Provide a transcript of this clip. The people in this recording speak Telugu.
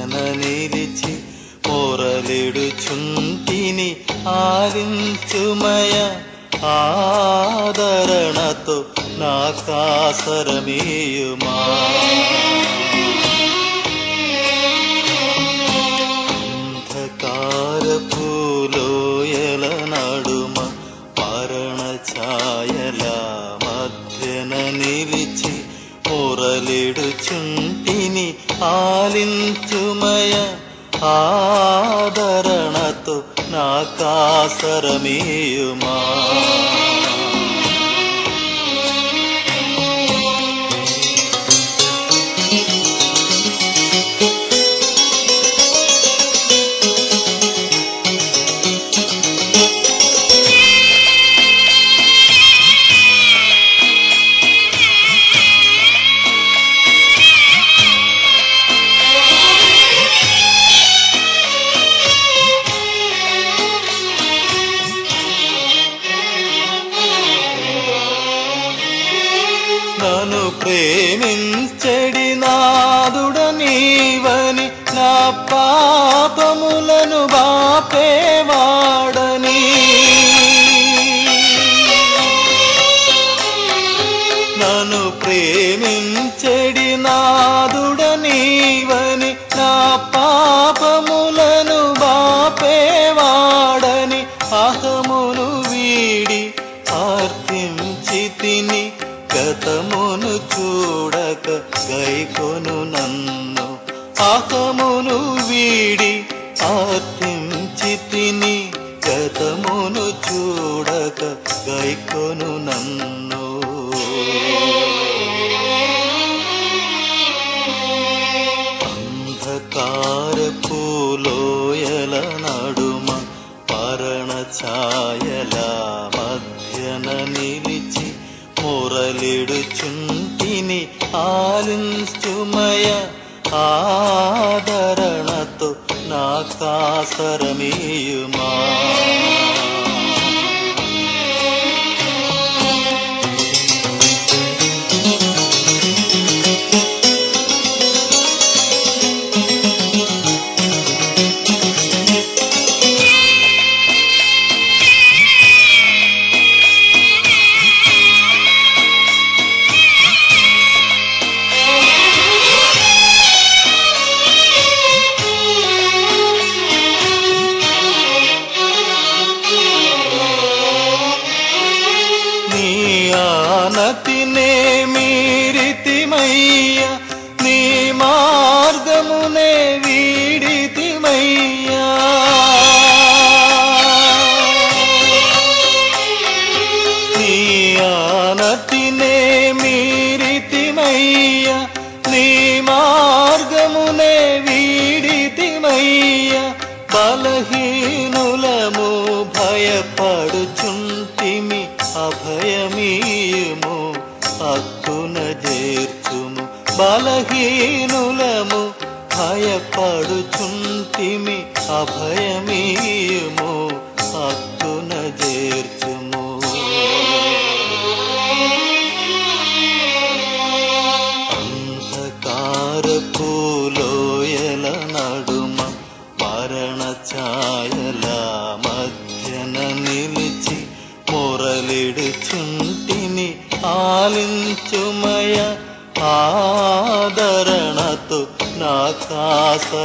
ఛాయల మధ్యన నిలిచి మొరలిడుచుంటిని ఆలించుమయ ఆదరణతో నా మురలిడుచుంటిని ఆలించుమయ ఆదరణతో నా కాసరమీయుమా నన్ను ప్రేమించడి నాదుడ నీవని నా పాపములను బాపేవాడని నన్ను ప్రేమించడి నాదుడ నీవని కొను నన్ను. అహమును వీడి ఆర్తించి తిని గతమును చూడక గైకొను నన్ను. అంధకార పూలోయల నడుమ పరణ ఛాయల మధ్యన నిలి మురలిడుచుంటిని ఆలించుమయ ఆదరణతో నా కాసరమీయుమా మీరితిమయ్య నీ మార్గమునే వీడితిమయ్యా. నీ ఆనతినే మీరితిమయ్య నీ మార్గమునే వీడితిమయ్య. బలహీనులము భయపడుచుంటిమి అభయమీయము అక్కు బలహీనులము భయపడుచుంటిమి అభయమీయము హక్కున చేర్చుము అంధకార పూలోయల నడుమ మరణ ఛాయల మధ్యన నిలిచి మురలిడుచుంటిని ఆలించుమయ ആദരണത്തു നാക്കാസരമേയും